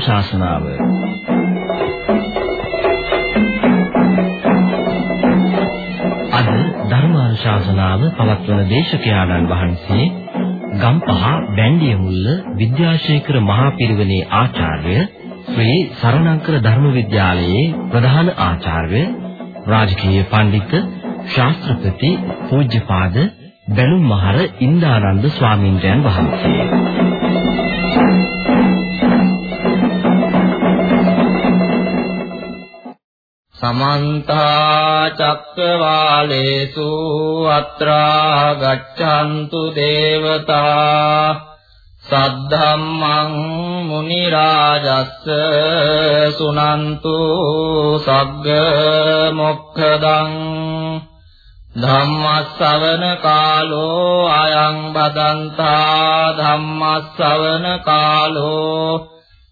ධර්මානුශාසනාව අද ධර්මානුශාසනාව පවත්වන දේශකයාණන් වහන්සේ ගම්පහ බැන්දිය මුල්ල විද්‍යාශේඛර මහා පිරිවෙනේ ආචාර්ය ශ්‍රී සරණංකර ධර්ම විද්‍යාලයේ ප්‍රධාන ආචාර්ය රාජකීය පඬිතුක ශාස්ත්‍රපති පූජ්‍යපාද බැලුම් මහර ඉන්දානන්ද ස්වාමීන්ද්‍රයන් වහන්සේ. සමන්ත චක්කවාලේසු අත්‍රා ගච්ඡන්තු දේවතා සද්ධම්මං මුනි රාජස්ස සුනන්තු සග්ග මොක්ඛදං ධම්මස්සවන කාලෝ අයං බදන්තා ධම්මස්සවන කාලෝ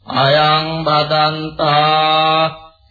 අයං බදන්තා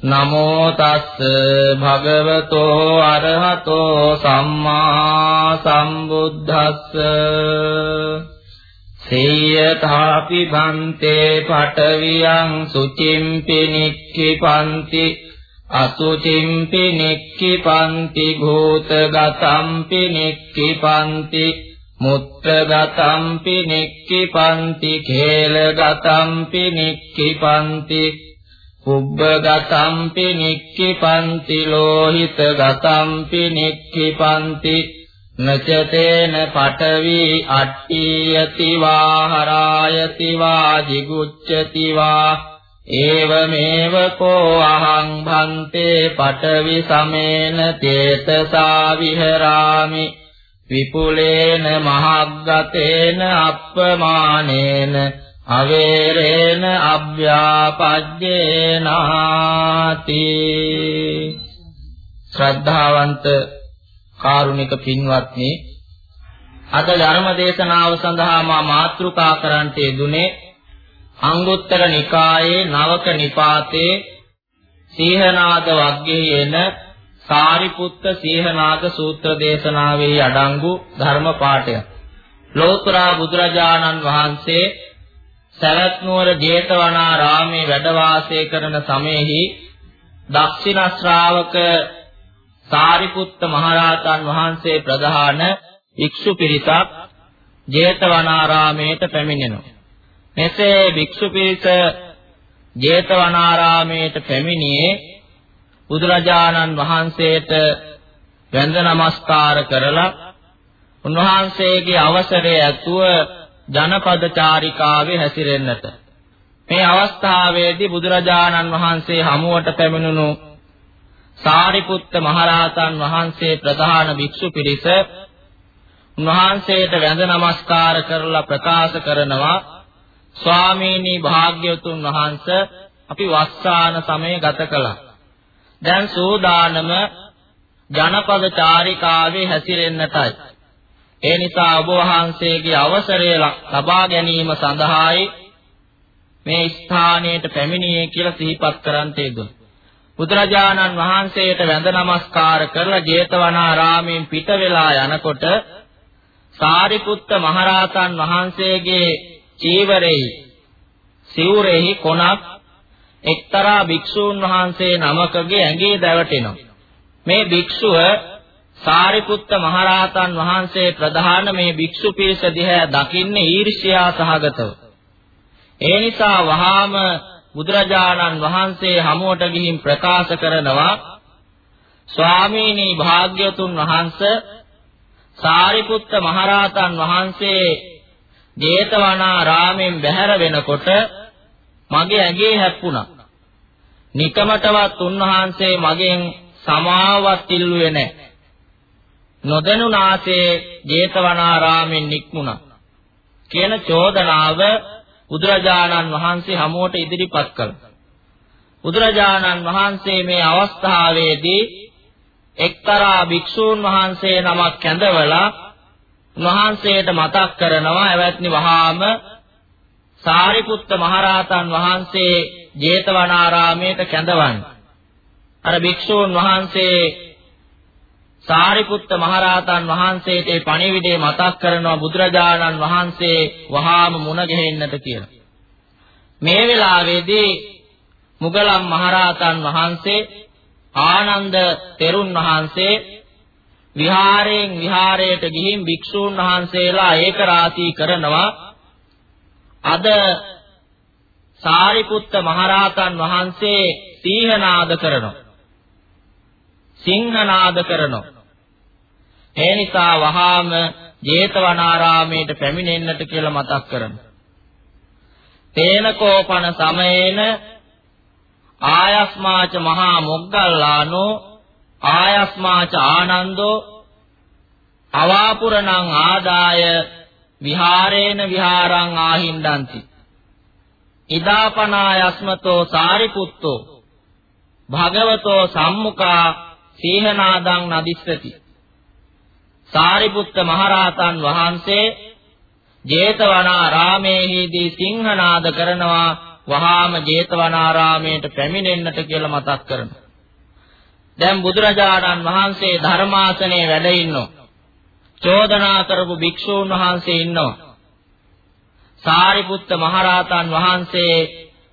නමෝ තස්ස භගවතෝ අරහතෝ සම්මා සම්බුද්දස්ස සේයථාපි භන්තේ පඨවියං සුචිම්පි නික්ඛිපන්ති අසුචිම්පි නික්ඛිපන්ති භූතගතම්පි නික්ඛිපන්ති මුත්‍රගතම්පි නික්ඛිපන්ති කේලගතම්පි නික්ඛිපන්ති කුබ්බගතම්පි නික්ඛිපන්ති ලෝහිතගතම්පි නික්ඛිපන්ති නචතේන පඨවි අට්ඨියති වා හරායති වා jigucchati වා ඒවමේව කෝ අහං භන්තේ පඨවි සමේන තේතසා විහරාමි විපුලේන මහග්ගතේන අප්පමානේන අවේරේන අභ්‍යාපජ්ජේනාති ශ්‍රද්ධාවන්ත කාරුණික පින්වත්නි අද ධර්ම දේශනාව සඳහා මා මාතෘකා කරන්ට යෙදුනේ අංගුත්තර නිකායේ නවක නිපාතේ සීහනාද වග්ගයේ එන සාරිපුත්ත සීහනාද සූත්‍ර දේශනාවේ අඩංගු ධර්ම පාඨය. ලෝතර බුදුරජාණන් වහන්සේ සරත් නුවර ජේතවනාරාමේ වැඩ වාසය කරන සමයේහි දක්ෂිණ ශ්‍රාවක සාරිපුත්ත මහරහතන් වහන්සේ ප්‍රධාන භික්ෂු පිරිසක් ජේතවනාරාමයට පැමිණෙනවා. මෙසේ භික්ෂු පිරිස ජේතවනාරාමයට පැමිණියේ බුදුරජාණන් වහන්සේට වැඳ නමස්කාර කරලා උන්වහන්සේගේ අවසරය ඇතුව ජනපද චාරිකාවේ හැසිරෙන්නට මේ අවස්ථාවේදී බුදුරජාණන් වහන්සේ හමුවට පැමිණුණු සාරිපුත්ත මහරහතන් වහන්සේ ප්‍රධාන භික්ෂු පිරිස උන්වහන්සේට වැඳ නමස්කාර කරලා ප්‍රකාශ කරනවා ස්වාමීනි භාග්‍යවතුන් වහන්සේ අපි වස්සාන සමය ගත කළා දැන් සෝදානම ජනපද චාරිකාවේ හැසිරෙන්නටයි. ඒ නිසා ඔබ වහන්සේගේ අවසරය ලබා ගැනීම සඳහායි මේ ස්ථානයට පැමිණියේ කියලා සිහිපත් කරන්ට යෙදුණා. බුදුරජාණන් වහන්සේට වැඳ නමස්කාර කරලා ජේතවනාරාමයෙන් පිට වෙලා යනකොට සාරිපුත්ත මහරහතන් වහන්සේගේ චීවරෙහි සිවුරෙහි කොනක් එක්තරා භික්ෂූන් වහන්සේ නමකගේ ඇඟේ දැවටෙනවා. මේ භික්ෂුව සාරිපුත්ත මහරහතන් වහන්සේ ප්‍රධාන මේ භික්ෂු පිරිස දිහා දකින්නේ ඊර්ෂ්‍යා සහගතව. ඒ නිසා වහාම බුදුරජාණන් වහන්සේ හමුවට ගිහින් ප්‍රකාශ කරනවා ස්වාමීනි භාග්‍යතුන් වහන්සේ සාරිපුත්ත මහරහතන් වහන්සේ ජේතවනාරාමෙන් බැහැර වෙනකොට මගේ ඇඟේ හැප්පුණා. නිකමටවත් උන්වහන්සේ මගෙන් සමාවක් ඉල්ලුවේ නැහැ. නොදැනුනාසේ ජේතවනාරාමෙන් නික්මුණා. කියන චෝදනාව බුදුරජාණන් වහන්සේ හමුවට ඉදිරිපත් කළා. බුදුරජාණන් වහන්සේ මේ අවස්ථාවේදී එක්තරා භික්ෂූන් වහන්සේ නමක් කැඳවලා උන්වහන්සේට මතක් කරනවා එවත්නි වහාම සාරිපුත්ත මහරහතන් වහන්සේ ජේතවනාරාමයට කැඳවන්න. අර භික්ෂූන් වහන්සේ සාරිපුත්ත මහරහතන් වහන්සේට පණිවිඩය මතක් කරනවා බුදුරජාණන් වහන්සේ වහාම මුණ ගැහෙන්නට කියලා. මේ වෙලාවේදී මුගලන් මහරහතන් වහන්සේ ආනන්ද තෙරුන් වහන්සේ විහාරයෙන් විහාරයට ගිහින් භික්ෂූන් වහන්සේලා ඒක රාශී කරනවා. අද සාරිපුත්ත මහරහතන් වහන්සේ සීහනාද කරනවා. සිංහනාද කරනවා. ඒ නිසා වහාම ජේතවනාරාමයට පැමිණෙන්නට කියලා මතක් කරනවා තේනකෝපන සමයේන ආයස්මාච මහා මොග්ගල්ලානෝ ආයස්මාච ආනන්දෝ අවාපුරණං ආදාය විහාරේන විහාරං ආහින්දಂತಿ ඉදාපනායස්මතෝ සාරිපුත්තෝ භගවතෝ සම්මුඛා සීහනාදං නදිස්සති. සාරිපුත්ත මහරහතන් වහන්සේ ජේතවනාරාමේහිදී සිංහනාද කරනවා වහාම ජේතවනාරාමයට පැමිණෙන්නට කියලා මතක් කරනවා. දැන් බුදුරජාණන් වහන්සේ ධර්මාසනයේ වැඩ ඉන්නවා. චෝදනා කරපු භික්ෂූන් වහන්සේ ඉන්නවා. සාරිපුත්ත මහරහතන් වහන්සේ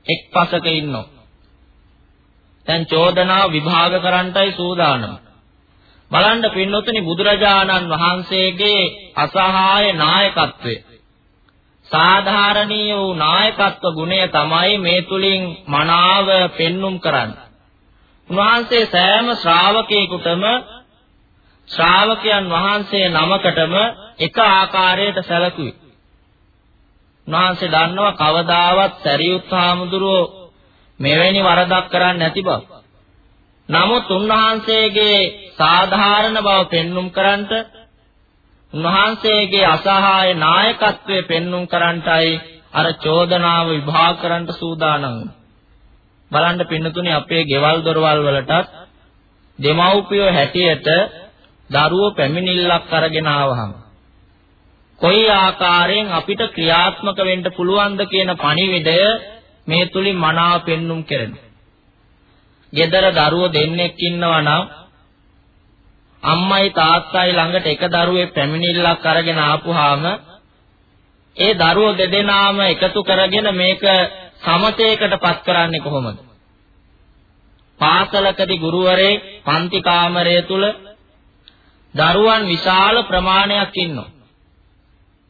එක්පසක ඉන්නවා. දැන් චෝදනාව විභාග කරන්නයි සූදානම. බලන්න පින්නොතනි බුදුරජාණන් වහන්සේගේ අසහාය නායකත්වය සාධාරණීය වූ නායකත්ව ගුණය තමයි මේ තුලින් මනාව පෙන්눔 කරන්නේ. උන්වහන්සේ සෑම ශ්‍රාවකයෙකුටම ශ්‍රාවකයන් වහන්සේ නමකටම එක ආකාරයට සැලකුවේ. උන්වහන්සේ දන්නවා කවදාවත් සරියුත් හාමුදුරුවෝ මෙවැනි වරදක් කරන්නේ නැති බව. නමුත් උන්වහන්සේගේ සාධාරණ බව පෙන්눔 කරන්නට උන්වහන්සේගේ අසහාය නායකත්වය පෙන්눔 කරන්නටයි අර චෝදනාව විභාග කරන්න සූදානම්. බලන්න පින්නතුනේ අපේ ගෙවල් දොරවල් වලටත් දෙමව්පියෝ හැටියට දරුවෝ පැමිණිල්ලක් අරගෙන ආවහම කොයි ආකාරයෙන් අපිට ක්‍රියාත්මක වෙන්න පුළුවන්ද කියන පණිවිඩය මේ තුලින් මනාව පෙන්눔 කරනවා. ගෙදර දරුවෝ දෙන්නෙක් ඉන්නවා නම් අම්මයි තාත්තයි ළඟට එක දරුවෙක් පැමිණිල්ලක් අරගෙන ආපුවාම ඒ දරුවෝ දෙදෙනාම එකතු කරගෙන මේක සමතේකටපත් කරන්නේ කොහොමද? පාසලකදී ගුරුවරේ පන්ති කාමරය තුල දරුවන් විශාල ප්‍රමාණයක් ඉන්නවා.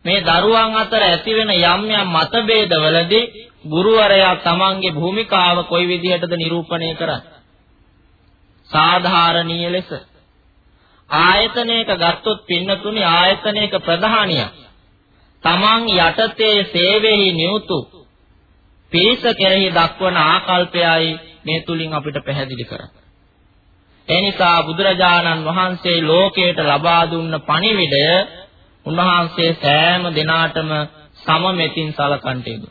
මේ දරුවන් අතර ඇතිවෙන යම් යම් මතභේදවලදී ගුරුවරයා තමන්ගේ භූමිකාව කොයි විදිහටද නිරූපණය කරන්නේ? සාධාරණීය ලෙස ආයතනයක ගත්තොත් පින්නතුනි ආයතනයක ප්‍රධානිය තමන් යටතේ සේවෙහි නියුතු පිරිස කෙරෙහි දක්වන ආකල්පයයි මේ තුලින් අපිට පැහැදිලි කරන්නේ. ඒ නිසා බුදුරජාණන් වහන්සේ ලෝකයට ලබා දුන්න පණිවිඩය උන්වහන්සේ සෑම දිනාටම සමමෙතින් සලකන්ටේද.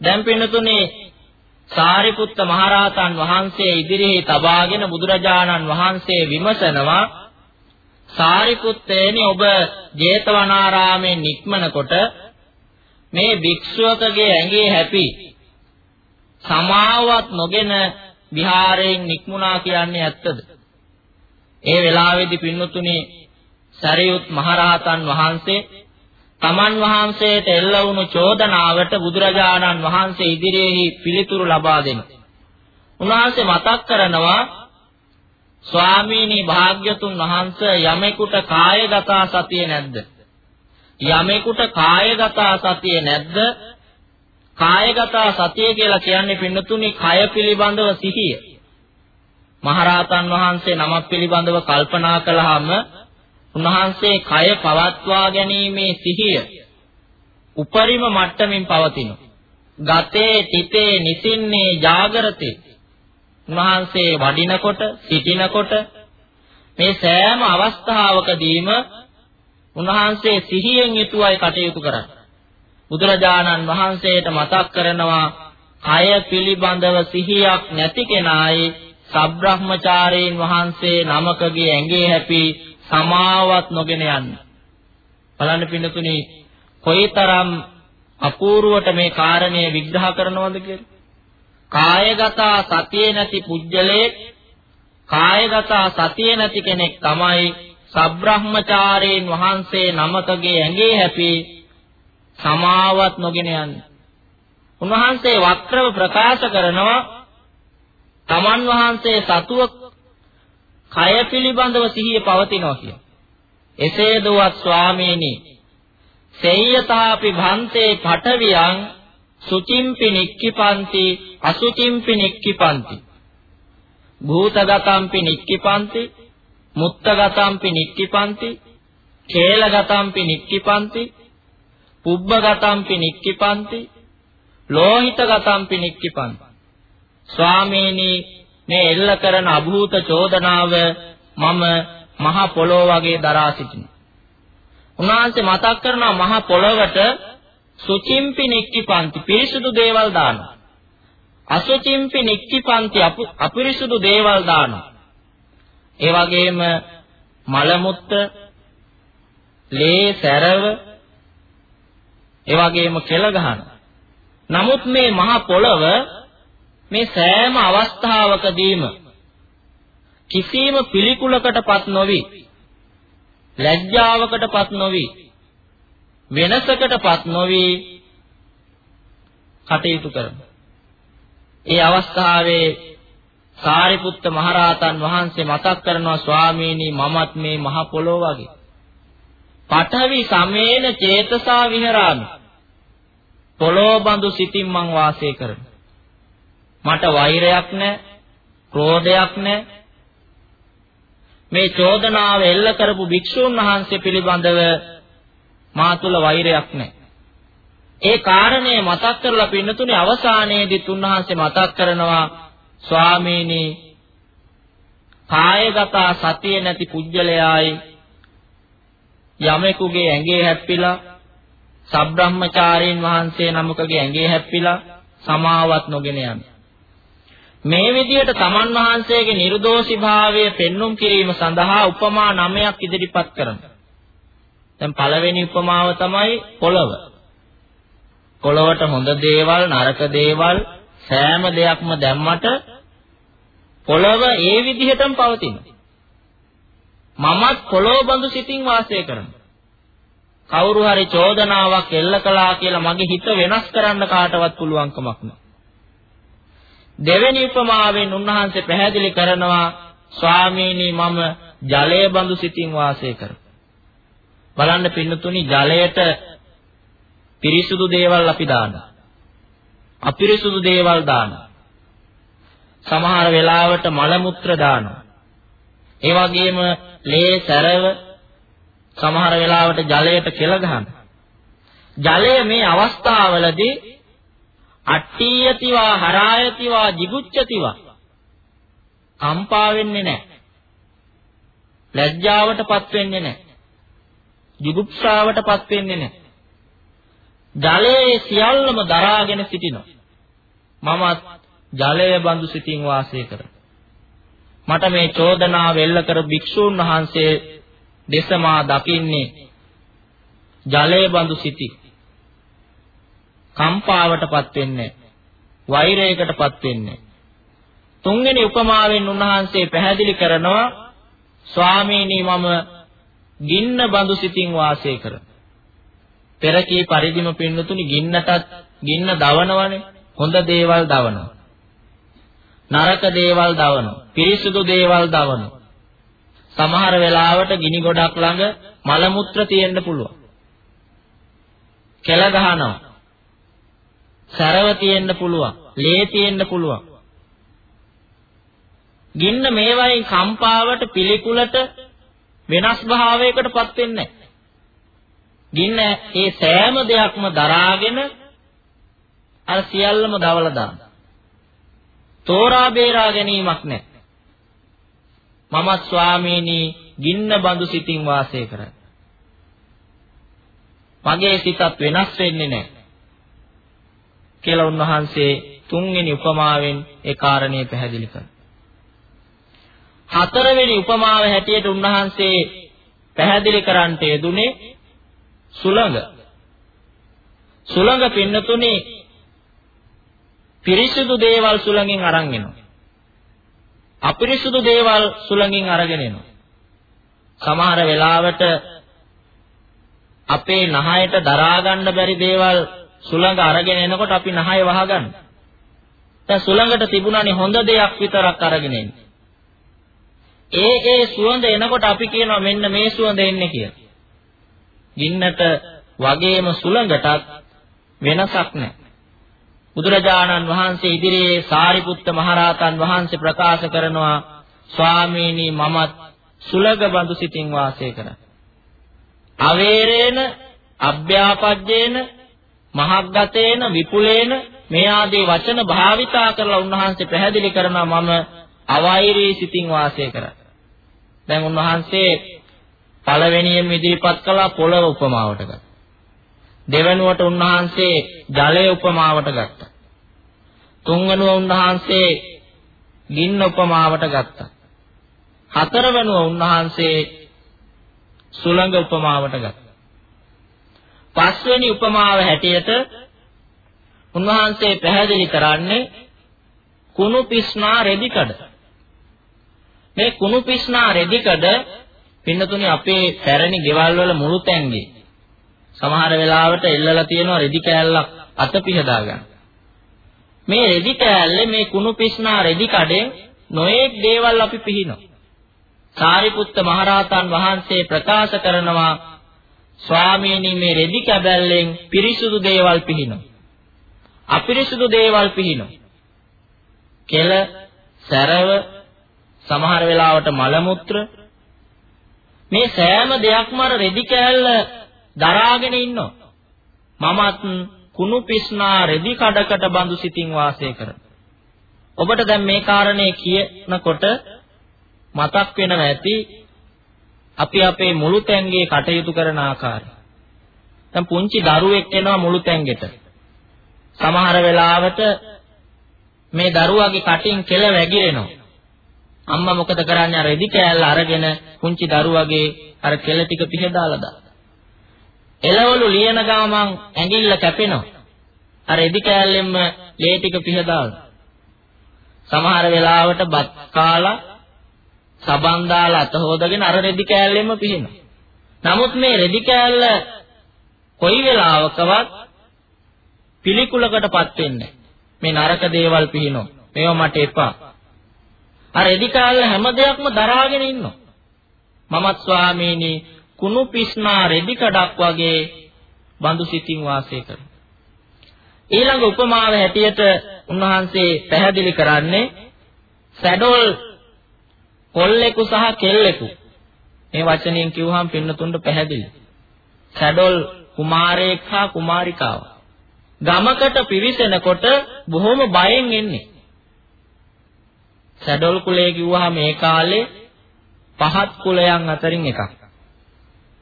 දැන් පින්නතුනේ සාරිපුත්ත මහරහතන් වහන්සේ ඉදිරියේ තබාගෙන බුදුරජාණන් වහන්සේ විමසනවා සාරිපුත්තේනි ඔබ ජේතවනාරාමේ නික්මනකොට මේ භික්ෂුවකගේ ඇඟේ හැපි සමාවත් නොගෙන විහාරයෙන් නික්මුණා කියන්නේ ඇත්තද? ඒ වෙලාවේදී පින්නතුනි සරියුත් මහරහතන් වහන්සේ තමන් වහන්සේට එල්ල වුණු චෝදනාවට බුදුරජාණන් වහන්සේ ඉදිරියේ පිළිතුරු ලබා දෙනවා. උන්වහන්සේ මතක් කරනවා ස්වාමීනි භාග්‍යතුන් වහන්සේ යමෙකුට කායගත සතිය නැද්ද? යමෙකුට කායගත සතිය නැද්ද? කායගත සතිය කියලා කියන්නේ පින්නතුනි කය පිළිබඳව සිහිය. මහරහතන් වහන්සේ නමක් පිළිබඳව කල්පනා කළාම උන්වහන්සේ කය පවත්වා ගැනීමේ සිහිය උපරිම මට්ටමින් පවතිනවා. ගතේ තිතේ නිසින්නේ జాగරතේ උන්වහන්සේ වඩිනකොට සිටිනකොට මේ සෑම අවස්ථාවකදීම උන්වහන්සේ සිහියෙන් යුතුවයි කටයුතු කරන්නේ. බුදුරජාණන් වහන්සේට මතක් කරනවා කය පිළිබඳව සිහියක් නැති කෙනායි සබ්‍රහ්මචාරීන් වහන්සේ නමකගේ ඇඟේ හැපි සමාවත් නොගෙන යන්න. බලන්න පින්නතුනි කොයිතරම් අපූර්වට මේ කාරණය විග්‍රහ කරනවද කියලා. කායගත සතියේ නැති පුජ්‍යලේ කායගත සතියේ නැති කෙනෙක් තමයි සබ්‍රහ්මචාරීන් වහන්සේ නමකගේ ඇඟේ හැපි සමාවත් නොගෙන යන්නේ. උන්වහන්සේ වක්‍රව ප්‍රකාශ කරනවා තමන් වහන්සේ සතුව කය පිළිබඳව සිහිය පවතිනවා කිය. එසේ දුවත් ස්වාමීනි සේයතාපි භන්තේ පඨවියං සුචිම්පි නික්කිපන්ති අසුචිම්පි නික්කිපන්ති භූතගතම්පි නික්කිපන්ති මුත්තගතම්පි නික්කිපන්ති කේලගතම්පි නික්කිපන්ති පුබ්බගතම්පි නික්කිපන්ති ලෝහිතගතම්පි නික්කිපන්ති ස්වාමීනි මේ එල්ල කරන අභූත චෝදනාව මම මහ පොළොව වගේ දරා සිටිනවා. උන්වහන්සේ මතක් කරනවා මහ පොළොවට සුචිම්පි නික්කිපන්ති පිරිසුදු දේවල් දානවා. අසුචිම්පි නික්කිපන්ති අපිරිසුදු දේවල් දානවා. ඒ වගේම මල මුත්‍ර, ලේ සැරව, ඒ වගේම කෙල ගහනවා. නමුත් මේ මහ පොළව මේ සෑම අවස්ථාවකදීම කිසියම් පිළිකුලකටපත් නොවි ලැජ්ජාවකටපත් නොවි වෙනසකටපත් නොවි කටයුතු කරනවා. ඒ අවස්ථාවේ සාරිපුත්ත මහරහතන් වහන්සේ මතක් කරනවා ස්වාමීනි මමත් මේ මහ පොළොව වගේ. පඨවි සමේන චේතසා විහරාමි. පොළොව බඳු සිතින් මං වාසය කරනවා. මට වෛරයක් නැහැ, ක්‍රෝධයක් නැහැ. මේ චෝදනාව එල්ල කරපු භික්ෂුන් වහන්සේ පිළිබඳව මා තුල වෛරයක් නැහැ. ඒ කාරණය මතක් කරලා පින්නතුනේ අවසානයේදී තුන්වහන්සේ මතක් කරනවා ස්වාමීනි කායගත සතිය නැති පුජ්‍යලයායි යමෙකුගේ ඇඟේ හැප්පිලා සබ්‍රහ්මචාරීන් වහන්සේ නමකගේ ඇඟේ හැප්පිලා සමාවත් නොගෙන යන මේ විදිහට තමන් වහන්සේගේ නිර්දෝෂීභාවය පෙන්눔 කිරීම සඳහා උපමා නමයක් ඉදිරිපත් කරනවා. දැන් පළවෙනි උපමාව තමයි පොළව. පොළවට හොඳ දේවල් නරක දේවල් සෑම දෙයක්ම දැම්මට පොළව ඒ විදිහටම පවතිනවා. මමත් පොළොව බඳු සිතින් වාසය කරනවා. කවුරු හරි චෝදනාවක් එල්ල කළා කියලා මගේ හිත වෙනස් කරන්න කාටවත් පුළුවන් කමක් නැහැ. දෙවෙනි උපමාවෙන් උන්වහන්සේ පැහැදිලි කරනවා ස්වාමීනි මම ජලය බඳු සිතින් වාසය කර. බලන්න පින්නතුනි ජලයට පිරිසුදු දේවල් අපි දානවා. අපිරිසුදු දේවල් දානවා. සමහර වෙලාවට මල මුත්‍ර දානවා. ඒ වගේම ලේ සැරව සමහර වෙලාවට ජලයට කෙල ගහනවා. ජලය මේ අවස්ථාවවලදී අට්ඨියතිවා හරායතිවා jigucchatiවා කම්පා වෙන්නේ නැහැ. ලැජ්ජාවටපත් වෙන්නේ නැහැ. jigupsාවටපත් වෙන්නේ නැහැ. ජලයේ සියල්ලම දරාගෙන සිටිනවා. මමත් ජලය බඳු සිතින් වාසය කරනවා. මට මේ චෝදනාව එල්ල කර භික්ෂූන් වහන්සේ දෙසමා දකින්නේ ජලය බඳු සිටි කම්පාවටපත් වෙන්නේ වෛරයකටපත් වෙන්නේ. තුන්වෙනි උපමාවෙන් උන්වහන්සේ පැහැදිලි කරනවා ස්වාමීනි මම ගින්න බඳු සිතින් වාසය කරන පෙර කී පරිදිම පින්නතුනි ගින්නටත් ගින්න දවනවනේ. හොඳ දේවල් දවනවා. නරක දේවල් දවනවා. පිරිසුදු දේවල් දවනවා. සමහර වෙලාවට ගිනි ගොඩක් ළඟ මල මුත්‍ර තියෙන්න පුළුවන්. කෙල ගහනවා. සරව තියෙන්න පුළුවන්, ලේ තියෙන්න පුළුවන්. ගින්න මේ වයින් කම්පාවට පිළිකුලට වෙනස් භාවයකටපත් වෙන්නේ ගින්න ඒ සෑම දෙයක්ම දරාගෙන අර සියල්ලම දවලා දාන. තෝරා බේරා ගැනීමක් නැහැ. මමත් ස්වාමීනි ගින්න බඳු සිතින් වාසය කරයි. මගේ සිතත් වෙනස් වෙන්නේ නැහැ. කියලා උන්වහන්සේ තුන්වෙනි උපමාවෙන් ඒ කාරණේ පැහැදිලි කරා. හතරවෙනි උපමාව හැටියට උන්වහන්සේ පැහැදිලි කරන්නට යෙදුනේ සුළඟ. සුළඟ පින්නතුනේ පිරිසිදු දේවල් සුළඟින් අරන් එනවා. අපිරිසුදු දේවල් සුළඟින් අරගෙන එනවා. සමහර වෙලාවට අපේ නහයට දරා ගන්න බැරි දේවල් සුළඟ අරගෙන එනකොට අපි නහය වහගන්න. දැන් සුළඟට තිබුණානේ හොඳ දෙයක් විතරක් අරගෙන එන්නේ. ඒ ඒ සුවඳ එනකොට අපි කියනවා මෙන්න මේ සුවඳ එන්නේ කියලා. ගින්නට වගේම සුළඟටත් වෙනසක් නැහැ. බුදුරජාණන් වහන්සේ ඉදිරියේ සාරිපුත්ත මහරහතන් වහන්සේ ප්‍රකාශ කරනවා ස්වාමීනි මමත් සුලග බඳු සිතින් වාසය කරා. අවේරේන අභ්‍යාපජ්ජේන මහග්ගතේන විපුලේන මේ ආදී වචන භාවිතා කරලා උන්වහන්සේ පැහැදිලි කරනවා මම අවෛරී සිතින් වාසය කරා. දැන් උන්වහන්සේ පළවෙනියෙන් ඉදිරිපත් කළා පොළව උපමාවට ගත්තා. දෙවනුවට උන්වහන්සේ ජලය උපමාවට ගත්තා. තුන්වෙනුව උන්වහන්සේ ගින්න උපමාවට ගත්තා. හතරවෙනුව උන්වහන්සේ සුළඟ උපමාවට ගත්තා. පස්වෙනි උපමාව හැටියට උන්වහන්සේ පැහැදිලි කරන්නේ කුණු පිස්නා රෙදිකඩ. මේ කුණු පිස්නා රෙදිකඩ පින්නතුනි අපේ පැරණි ගෙවල් වල මුළු තැන්ගේ සමහර වෙලාවට එල්ලලා තියෙනවා රෙදි කෑල්ලක් අත පිහදා ගන්න. මේ රෙදි කෑල්ලේ මේ කුණු පිස්නා රෙදි කඩෙන් නොඑක් දේවල් අපි පිහිනවා. සාරිපුත්ත මහරහතන් වහන්සේ ප්‍රකාශ කරනවා ස්වාමීනි මේ රෙදි කැබැල්ලෙන් පිරිසුදු දේවල් පිහිනවා. අපිරිසුදු දේවල් පිහිනවා. කෙල, සැරව, සමහර වෙලාවට මල මුත්‍ර මේ සෑම දෙයක්ම අර රෙදි කෑල්ල දරාගෙන ඉන්නවා. මමත් කුණු පිස්නා රෙදි කඩකට බඳු සිතින් වාසය කරන. ඔබට දැන් මේ කාරණේ කියනකොට මතක් වෙනවා ඇති අපි අපේ මුළු තැන්ගේ කටයුතු කරන ආකාරය. දැන් පුංචි දරුවෙක් එනවා මුළු තැන්ගෙට. සමහර වෙලාවට මේ දරුවාගේ කටින් කෙල වැగిරෙනවා. අම්මා මොකද කරන්නේ අර රෙදි කෑල්ල අරගෙන පුංචි දරුවාගේ අර කෙල ටික පිහදාලා දානවා. එළවලු ලියන ගමන් ඇඟිල්ල කැපෙනවා. අර එදි කෑල්ලෙන්ම ලේ ටික පිහදාලා. සමහර වෙලාවට බත් කාලා සබන් දාලා අත හොදගෙන අර රෙදි කෑල්ලෙන්ම පිහිනවා. නමුත් මේ රෙදි කෑල්ල කොයි වෙලාවකවත් පිළිකුලකටපත් වෙන්නේ මේ නරක දේවල් පිහිනෝ. මේවා මට එපා. අර රෙදි කෑල්ල හැම දෙයක්ම දරාගෙන ඉන්නවා. මමත් ස්වාමීනි කුණු පිස්නා රෙදි කඩක් වගේ බඳු සිතින් වාසය කරනවා. ඊළඟ උපමාව හැටියට උන්වහන්සේ පැහැදිලි කරන්නේ සැඩොල් කොල්ලෙකු සහ කෙල්ලෙකු මේ වචනයෙන් කිව්වහම පින්නතුන්ට පැහැදිලි. සැඩොල් කුමාරයෙක් හා කුමාරිකාව. ගමකට පිවිසෙනකොට බොහොම බයෙන් එන්නේ. සැඩොල් කුලය කිව්වහම මේ කාලේ පහත් කුලයන් අතරින් එකක්.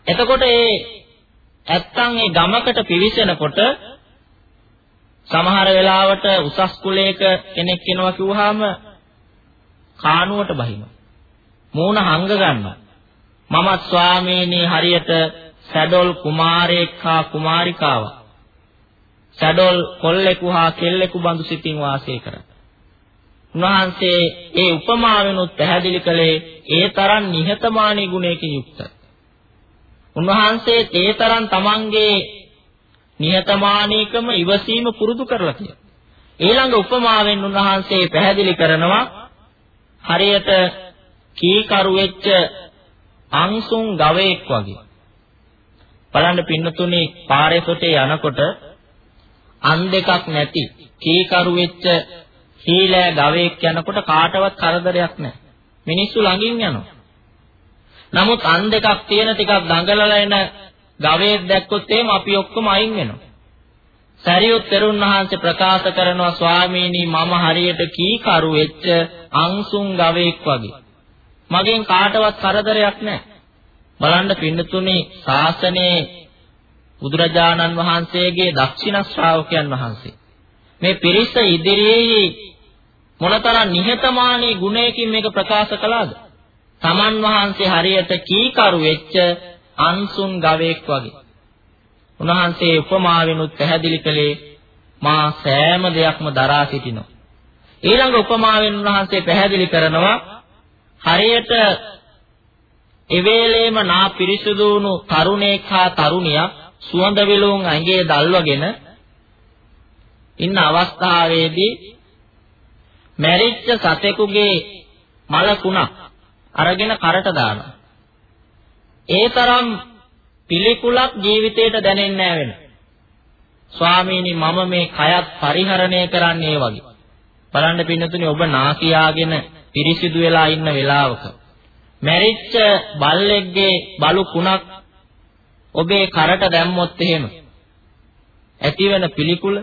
එතකොට ඒ ඇත්තන් ඒ ගමකට පිවිසෙනකොට සමහර වෙලාවට උසස් කුලයක කෙනෙක් එනවා කිව්වහම කානුවට බහිනවා. මූණ හංග ගන්නවා. මමත් ස්වාමීනි හරියට සැඩොල් කුමාරයෙක් හා කුමාරිකාවක්. සැඩොල් කොල්ලෙකු හා කෙල්ලෙකු බඳු සිතින් වාසය කරා. උන්වහන්සේ ඒ උපමාවෙනුත් පැහැදිලි කළේ ඒ තරම් නිහතමානී ගුණයකින් යුක්තයි. උන්වහන්සේ තේතරම් තමන්ගේ නිහතමානීකම ඉවසීම පුරුදු කරලා තියෙනවා. ඊළඟ උපමාවෙන් උන්වහන්සේ පැහැදිලි කරනවා හරියට කීකරු වෙච්ච අංසුන් ගවයෙක් වගේ. බලන්න පින්නතුනේ පාරේ කොටේ යනකොට අන් දෙකක් නැති කීකරු වෙච්ච හීලෑ ගවයෙක් යනකොට කාටවත් කරදරයක් නැහැ. මිනිස්සු ළඟින් යනවා. නමුත් අන් දෙකක් තියෙන ටිකක් දඟලලා එන ගවයෙක් දැක්කොත් එහෙම අපි ඔක්කොම අයින් වෙනවා. සරියුත් තෙරුන් වහන්සේ ප්‍රකාශ කරනවා ස්වාමීනි මම හරියට කීකරු වෙච්ච අංසුන් ගවයෙක් වගේ. මගෙන් කාටවත් කරදරයක් නැහැ. බලන්න පින්නතුනේ ශාසනයේ බුදුරජාණන් වහන්සේගේ දක්ෂිණ ශ්‍රාවකයන් වහන්සේ මේ පිරිස ඉදිරියේ මොනතරම් නිහතමානී ගුණයකින් මේක ප්‍රකාශ කළාද? තමන් වහන්සේ හරියට කීකරු වෙච්ච අන්සුන් ගවයෙක් වගේ. උන්වහන්සේ උපමාවෙනුත් පැහැදිලි කළේ මා සෑම දෙයක්ම දරා සිටිනවා. ඊළඟ උපමාවෙන් උන්වහන්සේ පැහැදිලි කරනවා හරියට එවේලේම නා පිරිසුදු වුණු තරුණෙක් හා තරුණියක් සුවඳ විලවුන් ඇඟේ දල්වගෙන ඉන්න අවස්ථාවේදී මැරිච්ච සතෙකුගේ මල කුණක් අරගෙන කරට දානවා. ඒ තරම් පිළිකුලක් ජීවිතේට දැනෙන්නේ නැහැ වෙන. ස්වාමීනි මම මේ කයත් පරිහරණය කරන්නේ වගේ. බලන්න පින්නතුනි ඔබ නාකියාගෙන පිරිසිදු වෙලා ඉන්න වෙලාවක මැරිච්ච බල්ලෙක්ගේ බලු කුණක් ඔබේ කරට දැම්මොත් එහෙම ඇතිවෙන පිළිකුල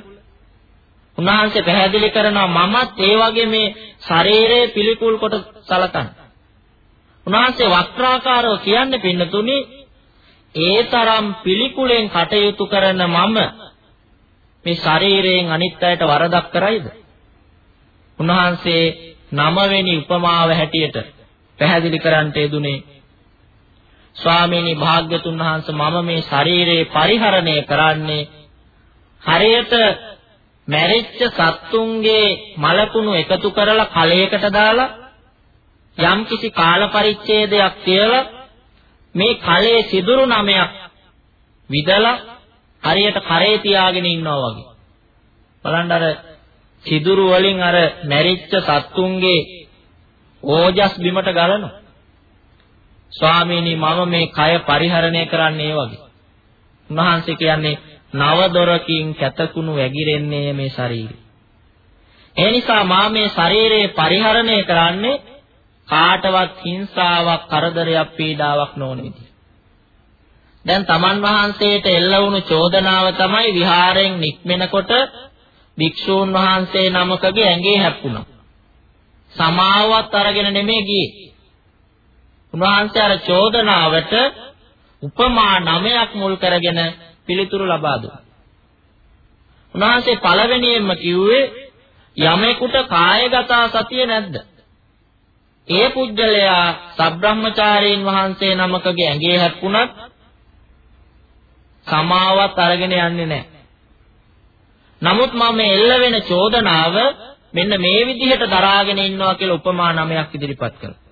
උන්වහන්සේ පැහැදිලි කරනවා මමත් ඒ වගේ මේ ශරීරයේ පිළිකුල් කොට සලකන. උන්වහන්සේ වක්‍රාකාරව කියන්නේ පින්නතුනි ඒ තරම් පිළිකුලෙන් කටයුතු කරන මම මේ ශරීරයෙන් අනිත් අයට වරදක් කරයිද? උන්වහන්සේ නවවෙනි උපමාව හැටියට පැහැදිලි කරන්නට යෙදුනේ ස්වාමීනි භාග්‍යතුන් වහන්සේ මම මේ ශරීරේ පරිහරණය කරන්නේ හරියට මැරිච්ච සත්තුන්ගේ මලකුණු එකතු කරලා කලයකට දාලා යම්කිසි කාල පරිච්ඡේදයක් තියලා මේ කලයේ සිදුරු නමයක් විදලා හරියට කරේ තියාගෙන ඉන්නවා වගේ. බලන්න අර සිදුරු වලින් අර මැරිච්ච සත්තුන්ගේ ඕජස් බිමට ගලනවා. ස්වාමීනි මම මේ කය පරිහරණය කරන්නේ ඒ වගේ. උන්වහන්සේ කියන්නේ නව දොරකින් කැතකුණු වැగిරෙන්නේ මේ ශරීරය. ඒ නිසා මා මේ ශරීරය පරිහරණය කරන්නේ කාටවත් හිංසාවක් කරදරයක් පීඩාවක් නොවන විදිහ. දැන් තමන් වහන්සේට එල්ල වුණු චෝදනාව තමයි විහාරයෙන් නික්මෙනකොට භික්ෂූන් වහන්සේ නමකගේ ඇඟේ හැප්පුණා. සමාවත් අරගෙන නෙමෙයි ගියේ. උන්වහන්සේ අර චෝදනාවට උපමා නමයක් මුල් කරගෙන පිළිතුරු ලබා දුන්නා. උන්වහන්සේ පළවෙනියෙන්ම කිව්වේ යමෙකුට කායගත සතිය නැද්ද? ඒ පුජ්‍යලයා සබ්‍රහ්මචාරීන් වහන්සේ නමකගේ ඇඟේ හැප්පුණත් සමාවත් අරගෙන යන්නේ නැහැ. නමුත් මම මේ එල්ල වෙන චෝදනාව මෙන්න මේ විදිහට දරාගෙන ඉන්නවා කියලා උපමා නමයක් ඉදිරිපත් කළා.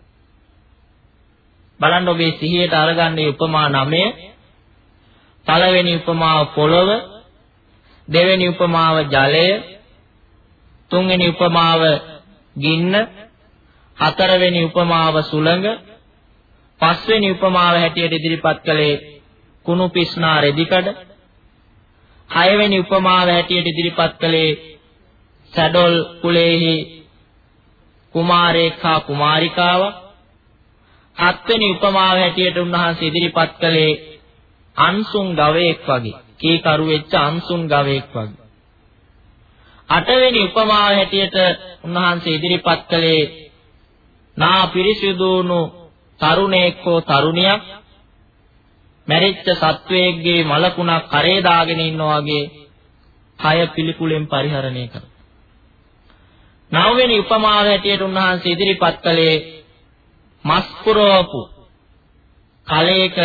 බලන්න ඔබේ සිහියට අරගන්නේ උපමා නමය. පළවෙනි උපමාව පොළව, දෙවෙනි උපමාව ජලය, තුන්වෙනි උපමාව ගින්න, හතරවෙනි උපමාව සුළඟ, පස්වෙනි උපමාව හැටියට ඉදිරිපත් කළේ කුණු පිස්නා රෙදිකඩ, හයවෙනි උපමාව හැටියට ඉදිරිපත් කළේ සැඩොල් කුලේහි කුමාරේකා කුමාරිකාවක් හත්වෙනි උපමාව හැටියට උන්වහන්සේ ඉදිරිපත් කළේ අන්සුන් ගවයෙක් වගේ. කීකරු වෙච්ච අන්සුන් ගවයෙක් වගේ. අටවෙනි උපමාව හැටියට උන්වහන්සේ ඉදිරිපත් කළේ නා පිරිසිදුණු තරුණයෙක් හෝ තරුණියක්. මැරිච්ච සත්වයේගේ මලකුණක් කරේ දාගෙන ඉන්නා වගේ කය පිළිකුලෙන් පරිහරණය කරනවා නවවෙනි උපමාව හැටියට උන්වහන්සේ ඉදිරිපත් කළේ මස් පුරවපු කලයක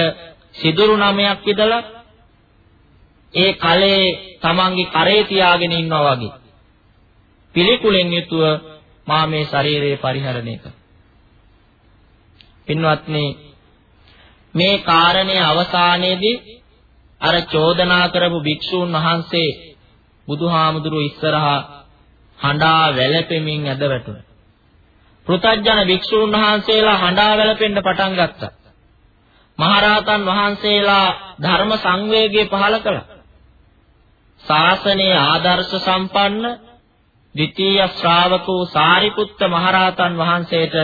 සිදුරු නමයක් විදලා ඒ කලේ තමන්ගේ කරේ තියාගෙන ඉන්නවා වගේ පිළිකුලෙන් යුතුව මා මේ ශරීරය පරිහරණය කර. පින්වත්නි මේ කාරණේ අවසානයේදී අර චෝදනා කරපු භික්ෂූන් වහන්සේ බුදුහාමුදුරුවෝ ඉස්සරහා හඬා වැළපෙමින් ඇද වැටුණා. පෘථජන භික්ෂූන් වහන්සේලා හඬා වැළපෙන්න පටන් ගත්තා. මහරහතන් වහන්සේලා ධර්ම සංවේගය පහල කළා. ශාසනයේ ආදර්ශ සම්පන්න ද්විතීය ශ්‍රාවකෝ සාරිපුත්ත මහරහතන් වහන්සේට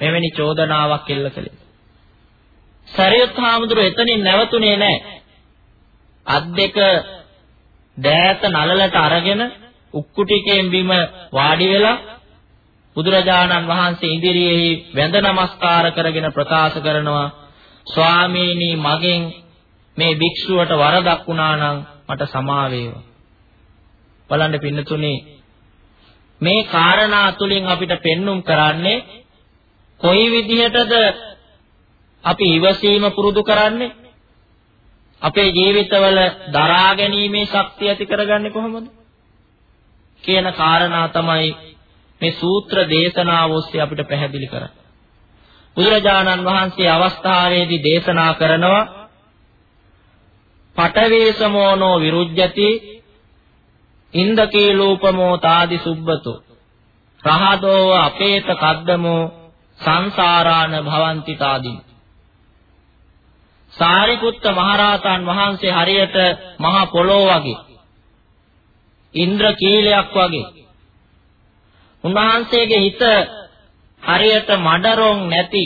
මෙවැනි චෝදනාවක් එල්ල කළේ. සරියුත් හාමුදුරුවෝ එතනින් නැවතුනේ නැහැ. අත් දෙක දෑත නලලට අරගෙන උක්කුටිකෙන් බිම වාඩි වෙලා බුදුරජාණන් වහන්සේ ඉදිරියේ වැඳ නමස්කාර කරගෙන ප්‍රකාශ කරනවා ස්වාමීනි මගෙන් මේ භික්ෂුවට වරදක් වුණා නම් මට සමා වේවා බලන්න පින්නතුනේ මේ කාරණා තුලින් අපිට පෙන්눔 කරන්නේ කොයි විදිහටද අපි ඉවසීම පුරුදු කරන්නේ? අපේ ජීවිතවල දරා ගැනීමේ ශක්තිය ඇති කරගන්නේ කොහොමද? කියන කාරණා තමයි මේ සූත්‍ර දේශනාව ඔස්සේ අපිට පැහැදිලි කරන්නේ. බුදුරජාණන් වහන්සේ අවස්ථාවේදී දේශනා කරනවා පටවේසමෝනෝ විරුජ්ජති ඉන්දකීලූපමෝ තාදි සුබ්බතෝ රහදෝව අපේත කද්දමෝ සංසාරාන භවಂತಿ තාදී සාරිපුත්ත මහරහතන් වහන්සේ හරියට මහ පොළොව වගේ ඉන්ද්‍ර කීලයක් වගේ උන්වහන්සේගේ හිත හරියට මඩරොන් නැති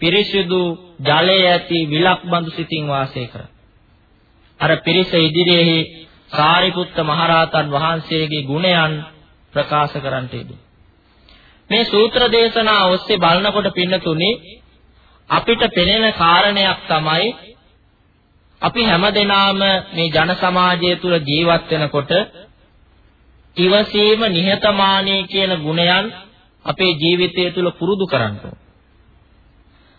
පිරිසිදු ජලය ඇති විලක් බඳු සිතින් වාසය කර. අර පිරිස ඉදිරියේ සාරිපුත්ත මහරහතන් වහන්සේගේ ගුණයන් ප්‍රකාශ කරන්නට යෙදුණා. මේ සූත්‍ර දේශනා ඔස්සේ බලනකොට පින්නතුනි අපිට පෙනෙන කාරණයක් තමයි අපි හැමදෙනාම මේ ජන සමාජය තුල ජීවත් වෙනකොට ඉවසීම නිහතමානී කියන ගුණයන් අපේ ජීවිතය තුල පුරුදු කරන්න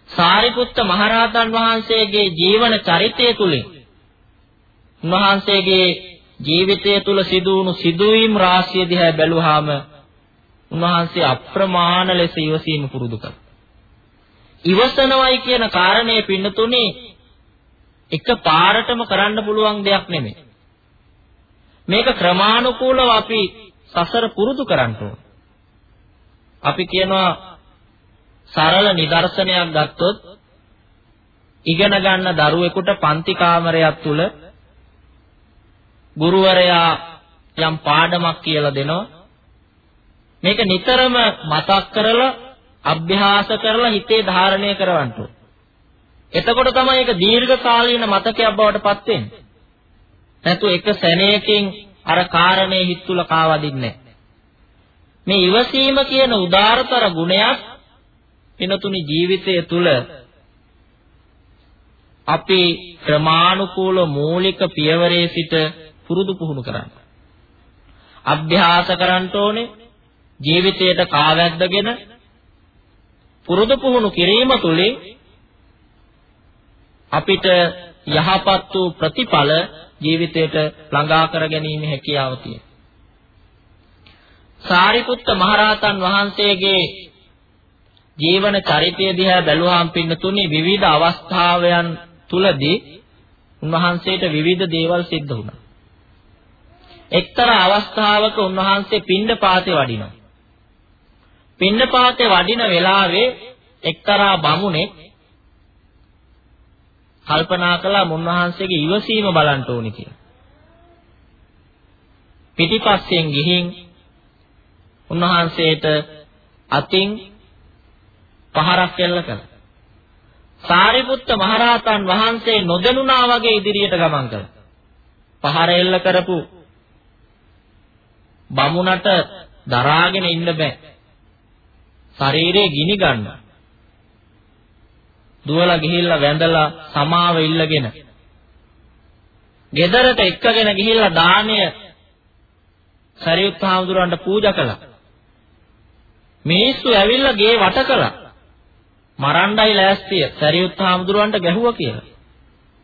සාරිපුත්ත මහරහතන් වහන්සේගේ ජීවන චරිතය තුලින් උන්වහන්සේගේ ජීවිතය තුල සිදු වුණු සිදුවීම් රාශිය දිහා බැලුවාම උන්වහන්සේ අප්‍රමාණ ලෙස ඉවසීම පුරුදු කළා. ඉවසනවයි කියන කාරණේ පින්නතුනේ එක පාරටම කරන්න පුළුවන් දෙයක් නෙමෙයි. මේක ක්‍රමානුකූලව අපි සසර පුරුදු කරන්න ඕන. අපි කියනවා සරල නිදර්ශනයක් ගත්තොත් ඉගෙන ගන්න දරුවෙකුට පන්ති කාමරයක් තුල ගුරුවරයා යම් පාඩමක් කියලා දෙනවා මේක නිතරම මතක් කරලා අභ්‍යාස කරලා හිතේ ධාරණය කරවන්න ඕන. එතකොට තමයි ඒක දීර්ඝ කාලීන මතකයක් බවට පත් වෙන්නේ. නැතු එක සැනයකින් අර කාරණේ හිත තුල කාවදින්නේ මේ ඉවසීම කියන උදාරතර ගුණයක් පිනතුනි ජීවිතය තුල අපි ක්‍රමානුකූල මූලික පියවරේ සිට පුරුදු පුහුණු කරන්න. අභ්‍යාස කරන්න ඕනේ ජීවිතයට කාවැද්දගෙන පුරුදු පුහුණු කිරීම තුළින් අපිට යහපත් වූ ප්‍රතිඵල ජීවිතයට ළඟා කර ගැනීම හැකියාව තියෙනවා. සාරිපුත්ත මහරහතන් වහන්සේගේ ජීවන චරිතය දිහා බැලුවාම පින්නතුනි විවිධ අවස්ථාවයන් තුලදී උන්වහන්සේට විවිධ දේවල් සිද්ධ වුණා. එක්තරා අවස්ථාවක උන්වහන්සේ පිණ්ඩපාතේ වඩිනවා. පිණ්ඩපාතේ වඩින වෙලාවේ එක්තරා බමුණෙක් කල්පනා කළා මුන්වහන්සේගේ ඉවසීම බලන්න ඕනි කියලා. පිටිපස්සෙන් ගිහින් උන්වහන්සේට අතින් පහරක් එල්ල කළා. සාරිපුත්ත මහරහතන් වහන්සේ නොදැනුණා වගේ ඉදිරියට ගමන් කළා. පහර එල්ල කරපු බමුණට දරාගෙන ඉන්න බෑ. ශරීරේ ගිනි ගන්නවා. දුවලා ගිහිල්ලා වැඳලා සමාව ඉල්ලගෙන ගෙදරට එක්කගෙන ගිහිල්ලා දාණය සරියුත් හාමුදුරන්ට පූජා කළා. මිනිස්සු ඇවිල්ලා ගේ වට කළා. මරණ්ඩයි ලෑස්තිය සරියුත් හාමුදුරන්ට ගැහුවා කියලා.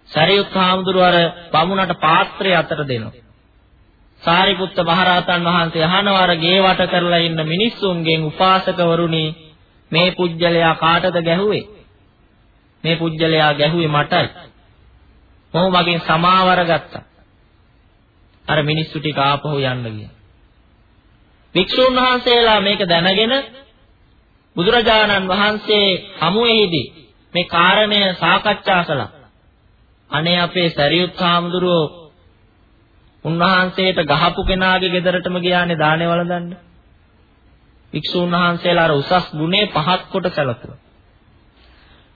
සරියුත් හාමුදුරුව අර බමුණට පාත්‍රය අතට දෙනවා. සාරිපුත්ත මහරහතන් වහන්සේ අහනවා අර ගේ වට කරලා ඉන්න මිනිස්සුන්ගෙන් උපාසකවරුනි මේ පුජ්‍යලයා කාටද ගැහුවේ? මේ පුජ්‍යලයා ගැහුවේ මටයි. මම මගෙන් සමාවර ගත්තා. අර මිනිස්සු ටික ආපහු යන්න ගියා. වික්ෂුන් වහන්සේලා මේක දැනගෙන බුදුරජාණන් වහන්සේ හමුවේදී මේ කාරණය සාකච්ඡා කළා. අනේ අපේ සරියුත් හාමුදුරුවෝ උන්වහන්සේට ගහපු කෙනාගේ ගෙදරටම ගියානේ දානේ වළඳන්න. වික්ෂුන් වහන්සේලා අර උසස් ගුණේ පහත් කොට සැලකුවා.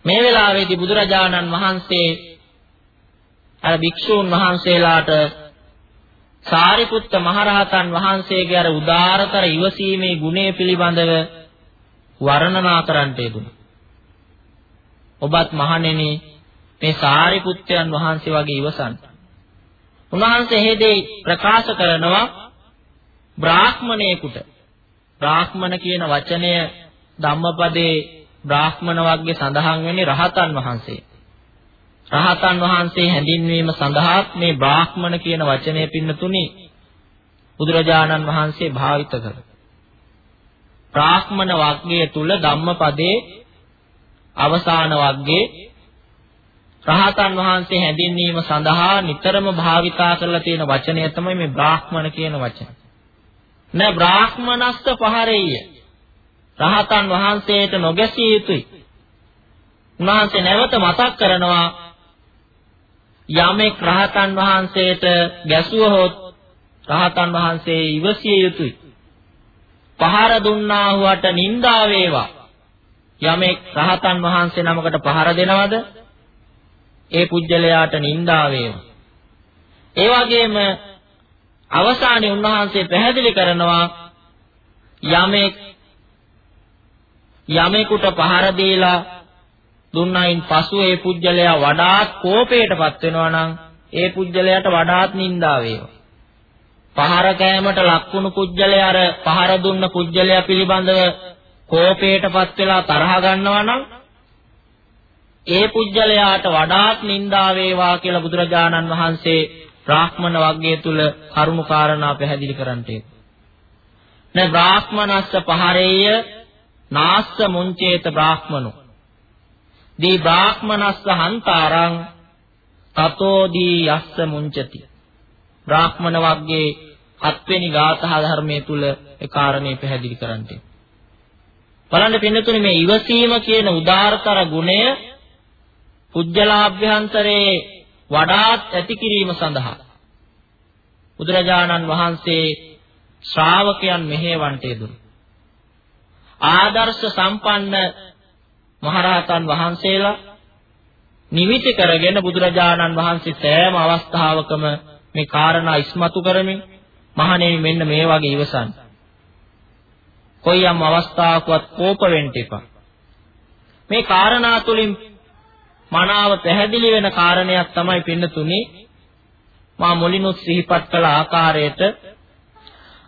මේ වෙලාවේදී බුදුරජාණන් වහන්සේ අර භික්ෂූන් වහන්සේලාට සාරිපුත්ත මහරහතන් වහන්සේගේ අර උදාරතර ඉවසීමේ ගුණය පිළිබඳව වර්ණනා කරන්නට යෙදුණා. ඔබත් මහණෙනි මේ සාරිපුත්යන් වහන්සේ වගේ ඉවසන්න. උන්වහන්සේ හේදී ප්‍රකාශ කරනවා බ්‍රාහ්මණයෙකුට බ්‍රාහ්මණ කියන වචනය ධම්මපදයේ බ්‍රාහ්මණ වර්ගයේ සඳහන් වෙන්නේ රහතන් වහන්සේ. රහතන් වහන්සේ හැඳින්වීම සඳහා මේ බ්‍රාහ්මණ කියන වචනය පින්නතුනි බුදුරජාණන් වහන්සේ භාවිත කළා. බ්‍රාහ්මණ වර්ගයේ තුල ධම්මපදයේ අවසාන වර්ගයේ රහතන් වහන්සේ හැඳින්වීම සඳහා නිතරම භාවිතා කරලා තියෙන වචනය තමයි මේ බ්‍රාහ්මණ කියන වචන. න බ්‍රාහ්මනස්ස පහරෙය්‍ය. රහතන් වහන්සේට නොගැසිය යුතුයි. උන්වහන්සේ නැවත මතක් කරනවා යමෙක් රහතන් වහන්සේට ගැසුවහොත් රහතන් වහන්සේ ඉවසිය යුතුයි. පහර දුන්නා වූට නිന്ദා වේවා. යමෙක් රහතන් වහන්සේ නමකට පහර දෙනවද? ඒ පුජ්‍යලයාට නිඳා වේවා. ඒ වගේම අවසානයේ උන්වහන්සේ පැහැදිලි කරනවා යමෙක් යමෙකුට පහර දීලා දුන්නයින් පසු ඒ පුජ්‍යලයා වඩාත් කෝපයටපත් වෙනවා නම් ඒ පුජ්‍යලයාට වඩාත් නිඳා වේවා. පහර කෑමට ලක්ුණු කුජ්‍යලයා අර පහර දුන්න කුජ්‍යලයා පිළිබඳව කෝපයටපත් වෙලා තරහ ගන්නවා නම් ඒ පුජ්‍යලයාට වඩාත් නිന്ദා වේවා කියලා බුදුරජාණන් වහන්සේ බ්‍රාහ්මණ වර්ගය තුල කරුණු කාරණා පැහැදිලි කරන්නට න බ්‍රාහ්මනස්ස පහරේය නාස්ස මුංචේත බ්‍රාහ්මනෝ දී බ්‍රාහ්මනස්ස හන්තාරං තතෝ දී යස්ස මුංචති. බ්‍රාහ්මණ වර්ගයේ හත්වෙනි ගාථා ධර්මයේ තුල ඒ කාරණේ පැහැදිලි කරන්නට බලන්න පින්නතුනේ මේ ඉවසීම කියන උදාාරතර ගුණය පුජ්‍යලාභ්‍යන්තරේ වඩාත් ඇති කිරීම සඳහා බුදුරජාණන් වහන්සේ ශ්‍රාවකයන් මෙහෙවන්ට යෙදුණා. ආදර්ශ සම්පන්න මහරහතන් වහන්සේලා නිමිති කරගෙන බුදුරජාණන් වහන්සේ සෑම අවස්ථාවකම මේ කාරණා ඉස්මතු කරමින් මහණෙනි මෙන්න මේ වගේ ඉවසන්න. කොයියම් අවස්ථාවකවත් කෝප වෙන්න එපා. මේ කාරණා තුලින් මනාව පැහැදිලි වෙන කාරණයක් තමයි පින්නතුනි මා මුලිනුත් සිහිපත් කළ ආකාරයට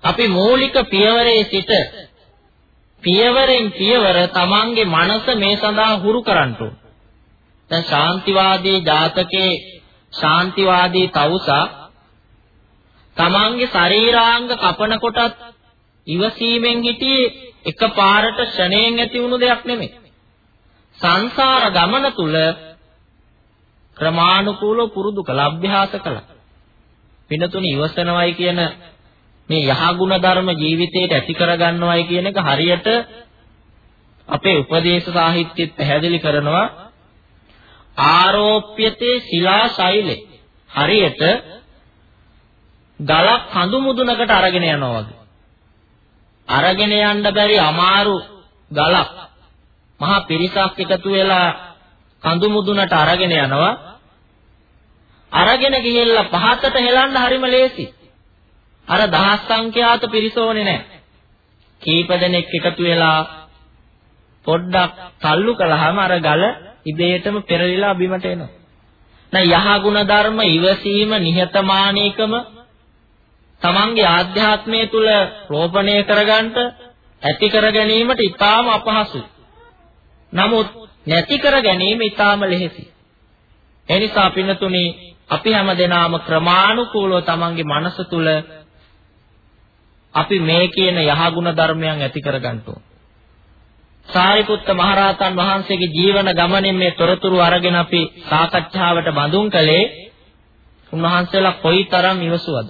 අපි මූලික පියවරේ සිට පියවරෙන් පියවර තමන්ගේ මනස මේ සඳහා හුරු කරන්න ඕන. දැන් ශාන්තිවාදී ජාතකේ ශාන්තිවාදී තවුසා තමන්ගේ ශරීරාංග කපන කොටත් ඉවසීමෙන් හිටියේ එකපාරට ෂණයෙන් ඇති වුණු දෙයක් නෙමෙයි. සංසාර ගමන තුල ක්‍රමානුකූලව පුරුදු කළ අභ්‍යාස කළා. පිනතුනි ඉවසනවයි කියන මේ යහගුණ ධර්ම ජීවිතයට ඇති කරගන්නවයි කියන එක හරියට අපේ උපදේශ සාහිත්‍යෙත් පැහැදිලි කරනවා. ආරෝප්‍යතේ ශිලා ශෛලේ. හරියට ගලක් කඳු මුදුනකට අරගෙන යනවා වගේ. අරගෙන යන්න බැරි අමාරු ගලක් මහා පිරිසක් එකතු වෙලා කඳු මුදුනට අරගෙන යනවා. අරගෙන ගිහිල්ලා පහතට හෙලන්න හරිම ලේසි. අර දහස් සංඛ්‍යාත පිරිසෝනේ නැහැ. කීප දෙනෙක් එකතු වෙලා පොඩ්ඩක් තල්ලු කළාම අර ගල ඉබේටම පෙරලිලා බිමට එනවා. නැ යහගුණ ධර්ම ඉවසීම නිහතමානීකම තමන්ගේ ආධ්‍යාත්මය තුල රෝපණය කරගන්නට ඇති කර ගැනීමට ඊටාම අපහසුයි. නමුත් නැති කර ගැනීම ඊටාම ලෙහෙසි. එනිසා පින්නතුනි අපි හැමදෙනාම ක්‍රමානුකූලව තමන්ගේ මනස තුල අපි මේ කියන යහගුණ ධර්මයන් ඇති කරගන්න ඕන. සාරිපුත්ත මහරහතන් වහන්සේගේ ජීවන ගමනින් මේ තොරතුරු අරගෙන අපි සාකච්ඡාවට බඳුන් කළේ උන්වහන්සේලා කොයිතරම් ඉවසුවද?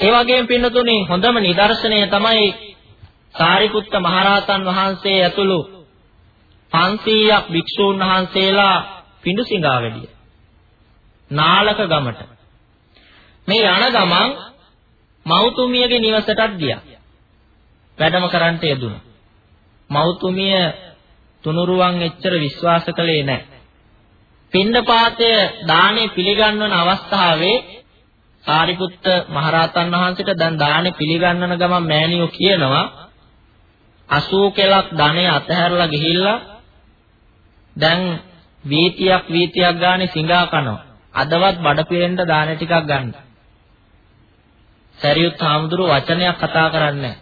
ඒ වගේම පින්නතුනේ හොඳම නිදර්ශනය තමයි සාරිපුත්ත මහරහතන් වහන්සේ ඇතුළු 500ක් භික්ෂූන් වහන්සේලා පිඬු සිඟා වැඩිය. නාලක ගමට. මේ යන ගමන් මෞතුමියගේ නිවසටත් ගියා. වැඩම කරන්නට යෙදුණා. මෞතුමිය තුනුරුවන් එච්චර විශ්වාස කළේ නැහැ. පින්ඩපාතය දානේ පිළිගන්වන අවස්ථාවේ සාරිපුත්ත මහරහතන් වහන්සේට දැන් දානේ පිළිගන්නන ගමන් මෑණියෝ කියනවා 80 කෙලක් ධනෙ අතහැරලා ගිහිල්ලා දැන් වීතියක් වීතියක් ගානේ සිඟා කනවා. අදවත් බඩ පිරෙන්න දාන ටිකක් ගන්න. සරියුත් හාමුදුරුව වචනයක් කතා කරන්නේ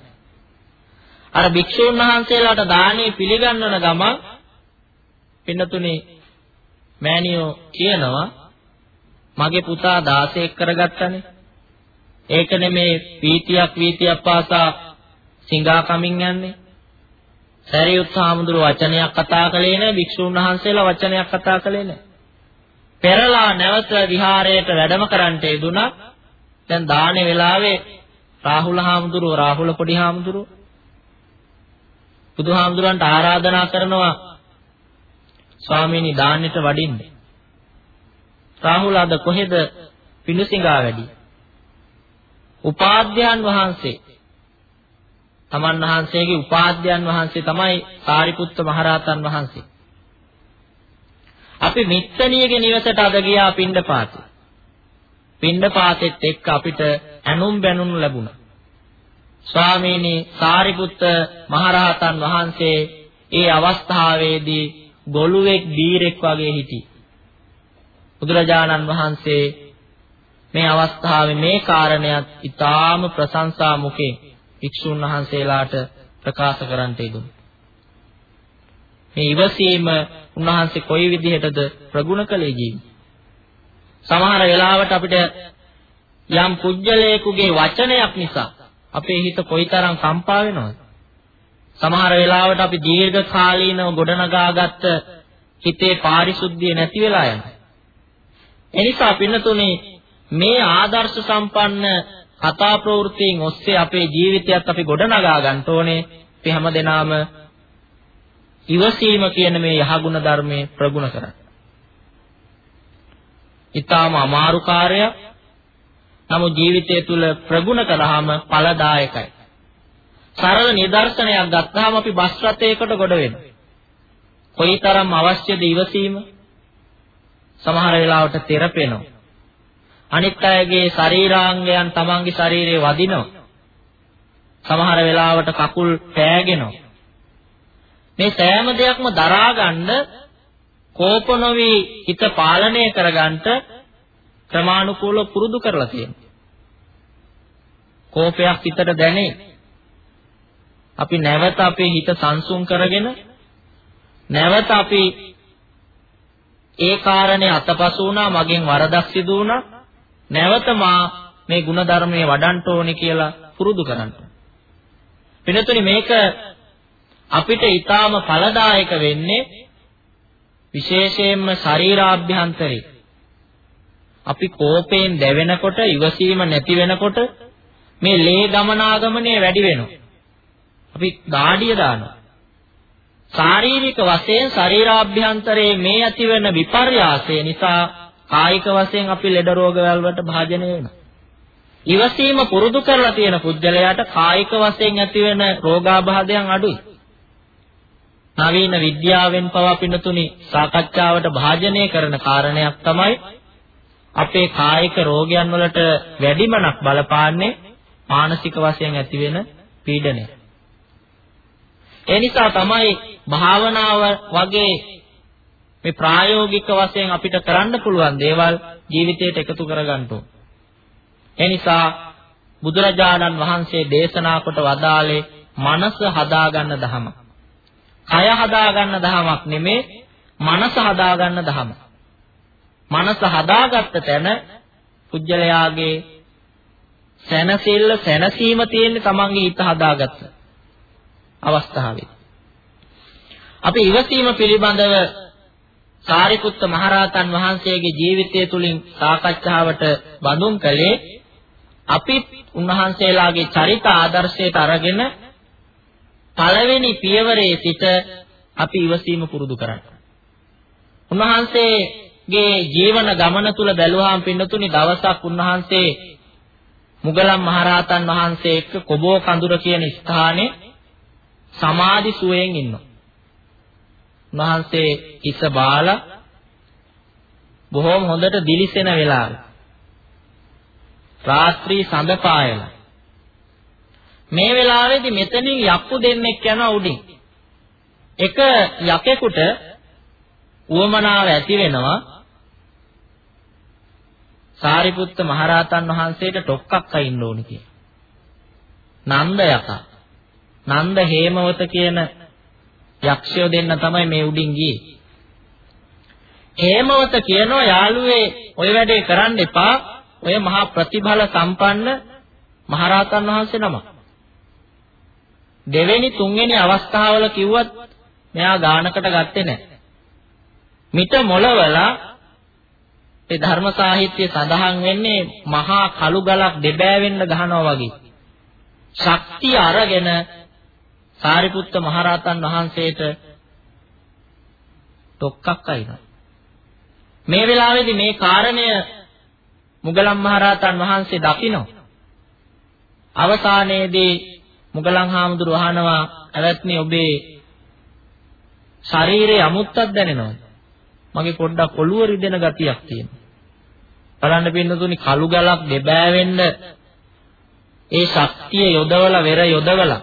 අර භික්ෂුන් වහන්සේලාට දානේ පිළිගන්වන ගමන් පින්නතුනේ මෑණියෝ කියනවා මගේ පුතා 16ක් කරගත්තනේ. ඒකනේ මේ පීතියක් වීතියක් පාසා සිඟා කමින් යන්නේ. සරියුත් හාමුදුරුව වචනයක් කතා කළේ නැහැ භික්ෂුන් වහන්සේලා වචනයක් කතා කළේ නැහැ. පෙරලා නැවත විහාරයට වැඩම කරන්නට යෙදුණා. දැන් දානේ වෙලාවේ රාහුල හාමුදුරුව රාහුල පොඩි හාමුදුරුව බුදුහාමුදුරන්ට ආරාධනා කරනවා ස්වාමීනි දාන්නෙට වඩින්න. රාහුල අද කොහෙද පිණුසිඟා වැඩි? උපාධ්‍යයන් වහන්සේ තමන් වහන්සේගේ උපාධ්‍යයන් වහන්සේ තමයි සාරිපුත්ත මහරහතන් වහන්සේ. අපි මිත්තණියගේ නිවසට අද ගියා පිණ්ඩපාතේ. පිණ්ඩපාතෙත් එක්ක අපිට ඇනුම් බැනුම් ලැබුණා. ස්වාමීනි සාරිපුත්ත මහරහතන් වහන්සේ ඒ අවස්ථාවේදී ගොළුෙක් බීරෙක් වගේ හිටියේ. බුදුරජාණන් වහන්සේ මේ අවස්ථාවේ මේ කාරණයක් ඊටාම ප්‍රශංසා මුකේ වික්ෂුන් වහන්සේලාට ප්‍රකාශ කරන්නට යෙදුණා. මේ ඉවසීම උන්වහන්සේ කොයි විදිහටද ප්‍රගුණ කළේ ජීවි. සමහර වෙලාවට අපිට යම් කුජලයකගේ වචනයක් නිසා අපේ හිත කොයිතරම් කම්පා වෙනවද? සමහර වෙලාවට අපි දීර්ඝ කාලීනව ගොඩනගාගත්ත හිතේ පාරිශුද්ධිය නැති වෙලා යනවා. එනිසා පින්නතුනේ මේ ආදර්ශ සම්පන්න කතා ප්‍රවෘත්තියෙන් ඔස්සේ අපේ ජීවිතයත් අපි ගොඩනගා ගන්න ඕනේ. අපි හැමදෙනාම ඉවසීම කියන මේ යහගුණ ධර්මයේ ප්‍රගුණ කරන්න. ඊටාම අමාරු කාර්යයක්. නමුත් ජීවිතය තුළ ප්‍රගුණ කළාම ඵලදායකයි. සරල නිදර්ශනයක් ගත්තාම අපි බස් රථයකට ගොඩ වෙනවා. කොයිතරම් අවශ්‍යද ඉවසීම? සමහර වෙලාවට තෙරපෙනවා. අනිත් අයගේ ශරීරාංගයන් තමන්ගේ ශරීරයේ වදිනවා. සමහර වෙලාවට කකුල් පෑගෙනවා. මේ සෑම දෙයක්ම දරා ගන්න කෝප නොවි හිත පාලනය කරගන්න ක්‍රමානුකූලව පුරුදු කරලා තියෙනවා. කෝපයක් හිතට දැනේ. අපි නැවත අපේ හිත සංසුන් කරගෙන නැවත අපි ඒ කාරණේ අතපසු වුණා මගෙන් වරදක් සිදු වුණා නැවත මා මේ ಗುಣධර්මයේ වඩන්න ඕනේ කියලා පුරුදු කරන්න. වෙනතුනි මේක අපිට ඊටාම ඵලදායක වෙන්නේ විශේෂයෙන්ම ශරීරාභ්‍යන්තරේ අපි කෝපයෙන් දැවෙනකොට ඉවසීම නැති වෙනකොට මේ ලේ ගමනාගමනය වැඩි වෙනවා. අපි දාඩිය දානවා. ශාරීරික වශයෙන් ශරීරාභ්‍යන්තරයේ මේ ඇතිවෙන විපර්යාසය නිසා කායික වශයෙන් අපි ලෙඩ රෝග වලට භාජනය වෙනවා. ඉවසීම පුරුදු කරලා තියෙන පුද්ගලයාට කායික වශයෙන් ඇතිවෙන රෝගාබාධයන් අඩුයි. නවීන විද්‍යාවෙන් පවා පින්නතුනි සාකච්ඡාවට භාජනය කරන කාරණයක් තමයි අපේ කායික රෝගයන් වලට වැඩිමනක් බලපාන්නේ මානසික වශයෙන් ඇතිවෙන පීඩනය. ඒ නිසා තමයි භාවනාව වගේ මේ ප්‍රායෝගික වශයෙන් අපිට කරන්න පුළුවන් දේවල් ජීවිතයට එකතු කරගන්න ඕන. ඒ නිසා බුදුරජාණන් වහන්සේ දේශනා කොට වදාළේ මනස හදාගන්න දහම. කය හදාගන්න දහමක් නෙමේ මනස හදාගන්න දහම. මනස හදාගත්ත තැන පුජ්‍යලයාගේ සැනසෙල්ල සැනසීම තියෙන්නේ තමන්ගේ හිත හදාගත්ත අවස්ථාවේ. අපි ඉවසීම පිළිබඳව සාරිපුත්ත මහරහතන් වහන්සේගේ ජීවිතය තුළින් සාකච්ඡාවට බඳුන් කළේ අපි උන්වහන්සේලාගේ චරිත ආදර්ශයට අරගෙන පළවෙනි පියවරේ සිට අපි ඉවසීම පුරුදු කරන්න. උන්වහන්සේගේ ජීවන ගමන තුල බැලුවාම පින්නතුනි දවසක් උන්වහන්සේ මුගලන් මහරහතන් වහන්සේ එක්ක කොබෝ කඳුර කියන ස්ථානයේ සමාධි සුවයෙන් ඉන්නවා. උන්වහන්සේ ඉස බාලා බොහොම හොඳට දිලිසෙන වෙලාව. රාත්‍රී සඳ පායලා. මේ වෙලාවේදී මෙතනින් යක්කු දෙන්නෙක් යනවා උඩින්. එක යකෙකුට උවමනාව ඇති වෙනවා සාරිපුත්ත මහරහතන් වහන්සේට ඩොක්කක් අයින්න ඕනි කියලා. නන්ද යකා. නන්ද හේමවත කියන යක්ෂයෝ දෙන්න තමයි මේ උඩින් ගියේ. හේමවත කියනවා යාළුවේ ඔය වැඩේ කරන්න එපා. ඔය මහා ප්‍රතිඵල සම්පන්න මහරහතන් වහන්සේ නම. දෙවෙනි තුන්වෙනි අවස්ථාවල කිව්වත් මෙයා ගානකට ගත්තේ නැහැ. මිට මොළවලා ඒ ධර්ම සාහිත්‍යයේ සඳහන් වෙන්නේ මහා කළු ගලක් දෙබෑවෙන්න ගහනවා වගේ. ශක්තිය අරගෙන සාරිපුත්ත මහරහතන් වහන්සේට ඩොක්කක් අයිනවා. මේ වෙලාවේදී මේ කාරණය මුගලන් මහරහතන් වහන්සේ දකිනවා. අවසානයේදී මුගලන් හාමුදුරුවෝ අහනවා "ඇවැත්නි ඔබේ ශරීරයේ අමුත්තක් දැනෙනවද?" මගේ පොඩ්ඩක් ඔළුව රිදෙන ගතියක් තියෙනවා. බලන්න පින්නතුනි කළු ගලක් දෙබෑවෙන්න ඒ ශක්තිය යොදවලා වෙර යොදවලා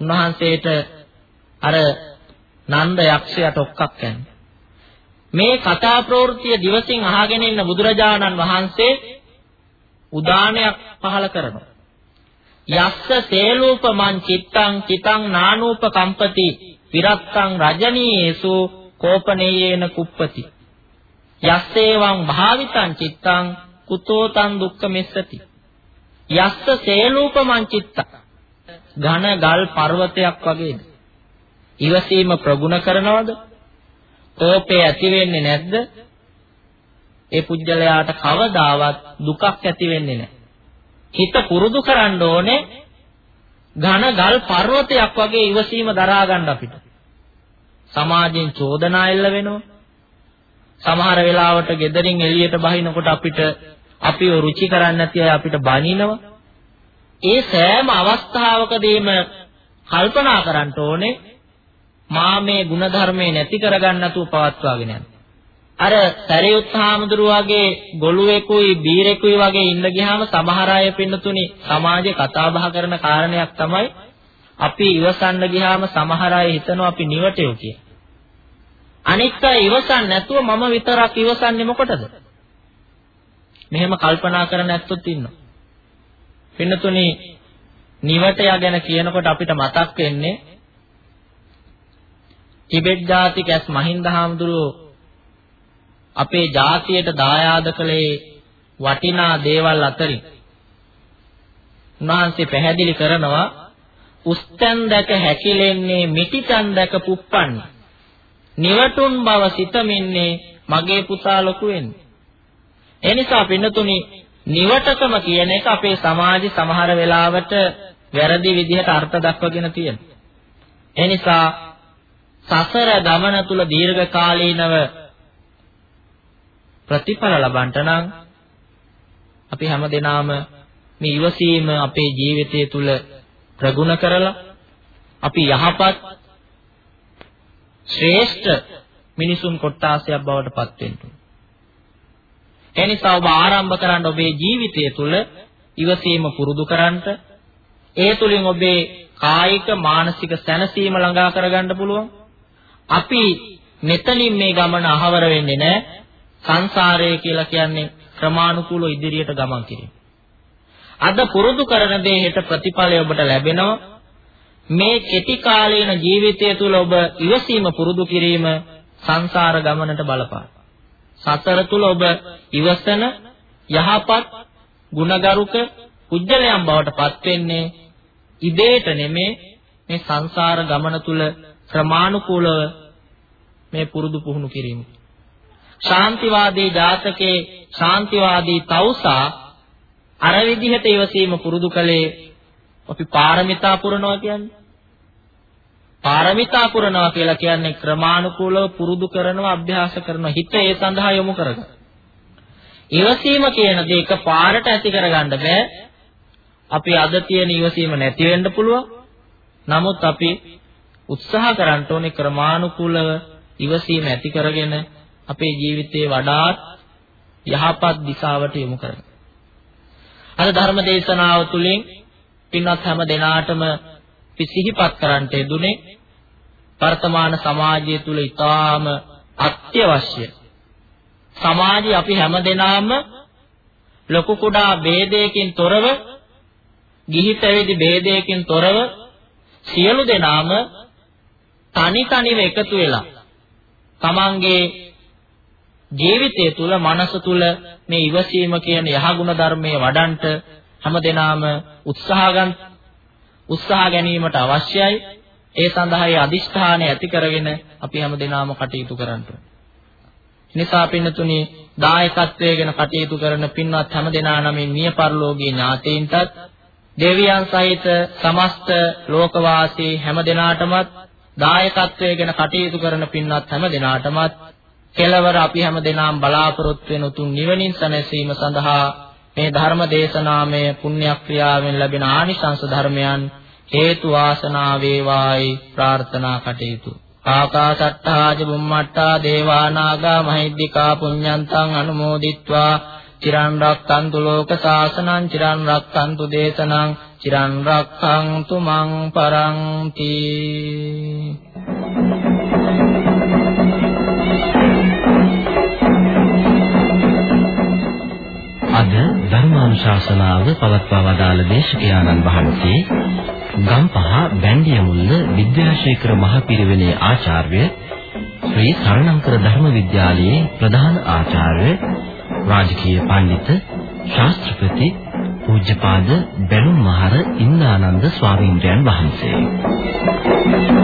උන්වහන්සේට අර නන්ද යක්ෂයාට ඔක්කක් යන්නේ. මේ කතා ප්‍රවෘත්තිය දිවසින් අහගෙන ඉන්න බුදුරජාණන් වහන්සේ උදානයක් පහල කරනවා. යස්ස සේලූපමං චිත්තං චිතං නානූප කම්පති විරත්තං රජනීයේසු කෝපනේයේන කුප්පති. යස්සේවං භාවිතං චිත්තං කුතෝ තං දුක්ඛ මෙස්සති යස්ස සේලූපමං චිත්තං ඝන ගල් පර්වතයක් වගේද? ඉවසීම ප්‍රගුණ කරනවද? කෝපය ඇති වෙන්නේ නැද්ද? ඒ පුජ්‍යලයාට කවදාවත් දුකක් ඇති වෙන්නේ නැහැ. හිත පුරුදු කරන්න ඕනේ ඝන ගල් පර්වතයක් වගේ ඉවසීම දරා ගන්න අපිට. සමාජයෙන් චෝදනා එල්ල වෙනවා. සමහර වෙලාවට ගෙදරින් එළියට බහිනකොට අපිට අපිව රුචි කරන්නේ නැති අය අපිට බනිනවා. ඒ සෑම අවස්ථාවකදීම කල්පනා කරන්න ඕනේ මා මේ ಗುಣධර්මේ නැති කරගන්න නැතුව පවත්වාගෙන යන්න. අර සරියුත් හාමුදුරුවගේ ගොළුෙකුයි බීරෙකුයි වගේ ඉන්න ගියාම සමහර අය පින්නතුනි සමාජේ කතා බහ කරන කාරණයක් තමයි අපි ඉවසන්න ගියාම සමහර අය හිතනවා අපි නිවටයෝ කියලා. අනිත් අය ඉවසන්නේ නැතුව මම විතරක් ඉවසන්නේ මොකටද? මෙහෙම කල්පනා කරන ඇත්තොත් ඉන්නවා. පින්නතුනි නිවටය ගැන කියනකොට අපිට මතක් වෙන්නේ ටිබෙට් ජාතික ඇස් මහින්ද හාමුදුරුවෝ අපේ ජාතියට දායාද කළේ වටිනා දේවල් අතරින්. උන්වහන්සේ පැහැදිලි කරනවා උස්තන් දැක හැකිලෙන්නේ මිටිතන් දැක පුප්පන්නේ. නිවටුන් බව සිතමින්නේ මගේ පුතා ලොකු වෙන්නේ. ඒ නිසා පින්නතුනි නිවටකම කියන එක අපේ සමාජෙ සමහර වෙලාවට වැරදි විදිහට අර්ථ දක්වගෙන තියෙනවා. ඒ නිසා සසර ගමන තුල දීර්ඝ කාලීනව ප්‍රතිඵල ලබන්නට නම් අපි හැමදෙනාම මේ ඉවසීම අපේ ජීවිතය තුළ ප්‍රගුණ කරලා අපි යහපත් ශ්‍රේෂ්ඨ මිනිසුන් කොට්ටාසයක් බවට පත් වෙන්න. ඒ නිසා ඔබ ආරම්භ කරන්න ඔබේ ජීවිතය තුළ ඉවසීම පුරුදු කරන්නට ඒ තුලින් ඔබේ කායික මානසික සැනසීම ළඟා කරගන්න පුළුවන්. අපි මෙතනින් මේ ගමන අහවර වෙන්නේ නැහැ. සංසාරය කියලා කියන්නේ ක්‍රමානුකූලව ඉදිරියට ගමන් කිරීම. අද පුරුදු කරන දේ හෙට ප්‍රතිඵලය ඔබට ලැබෙනවා. මේ කෙටි කාලීන ජීවිතය තුළ ඔබ ඉවසීම පුරුදු කිරීම සංසාර ගමනට බලපාන. සතර තුල ඔබ ඉවසන යහපත් ගුණගරුක කුජලයන් බවට පත් වෙන්නේ ඉබේට නෙමේ මේ සංසාර ගමන තුල ක්‍රමානුකූලව මේ පුරුදු පුහුණු කිරීම. ශාන්තිවාදී ජාතකයේ ශාන්තිවාදී තවුසා අර විදිහට ඉවසීම පුරුදු කළේ අපි පාරමිතා පුරනවා කියන්නේ. පාරමිතා පුරනවා කියලා කියන්නේ ක්‍රමානුකූලව පුරුදු කරනවා අභ්‍යාස කරනවා හිත ඒ සඳහා යොමු කරගන්න. ඉවසීම කියන දේ එක පාරට ඇති කරගන්න බෑ. අපි අද තියෙන ඉවසීම නැති වෙන්න පුළුවන්. නමුත් අපි උත්සාහ කරන්න ඕනේ ක්‍රමානුකූලව ඉවසීම ඇති කරගෙන අපේ ජීවිතේ වඩාත් යහපත් දිශාවට යොමු කරනවා. අද ධර්ම දේශනාව තුළින් පින්වත් හැම දෙනාටම සිහිපත් කරන්නට යෙදුනේ වර්තමාන සමාජය තුල ඊටාම අත්‍යවශ්‍ය සමාජي අපි හැම දෙනාම ලොකු කුඩා ભેදයකින් තොරව ගිහි පැවිදි ભેදයකින් තොරව සියලු දෙනාම තනි තනිව එකතු වෙලා තමන්ගේ ජීවිතය තුල මනස තුල මේ ඉවසීම කියන යහගුණ ධර්මයේ වඩන්ට හැමදෙනාම උත්සාහ උත්සාහ ගැනීමට අවශ්‍යයි. ඒ සඳහායි අදිෂ්ඨානය ඇති කරගෙන අපි හැමදෙනාම කටයුතු කරන්න ඕනේ. නිසා පින්නතුනි දායකත්වයේ ගැන කටයුතු කරන පින්වත් හැමදෙනා නමින් මිය පරලෝකීය ඥාතීන්ටත් දෙවියන් සහිත සමස්ත ලෝකවාසී හැමදෙනාටමත් දායකත්වයේ ගැන කටයුතු කරන පින්වත් හැමදෙනාටමත් කෙලවර අපි හැම දිනම බලාපොරොත්තු වෙන උතුම් නිවනින් සැනසීම සඳහා මේ ධර්ම දේශනාමය පුණ්‍යක්‍රියාවෙන් ලැබෙන ආනිසංස ධර්මයන් හේතු වාසනා වේවායි ප්‍රාර්ථනා කටයුතු ආකාසට්ටා ජුම්මට්ටා දේවා නාග මහිද්దికා පුඤ්ඤන්තං අනුමෝදිත්වා චිරන් රක්칸තු ලෝක සාසනං චිරන් රක්칸තු දේශනං චිරන් රක්칸තු මං පරන්ති Thank you. අද ධර්මානුශාසනාව පවත්වා වදාළ දේශකයාණන් වහන්සේ ගම්පහ බැන්දියමුල්ල විද්‍යාශේඛර මහපිරිවෙනේ ආචාර්ය ශ්‍රී සරණංකර ධර්ම විද්‍යාලයේ ප්‍රධාන ආචාර්ය රාජකීය පඬිත ශාස්ත්‍රපති පූජ්‍යපාද බැලුම් මහර ඉන්දානන්ද ස්වාමීන්ද්‍රයන් වහන්සේ.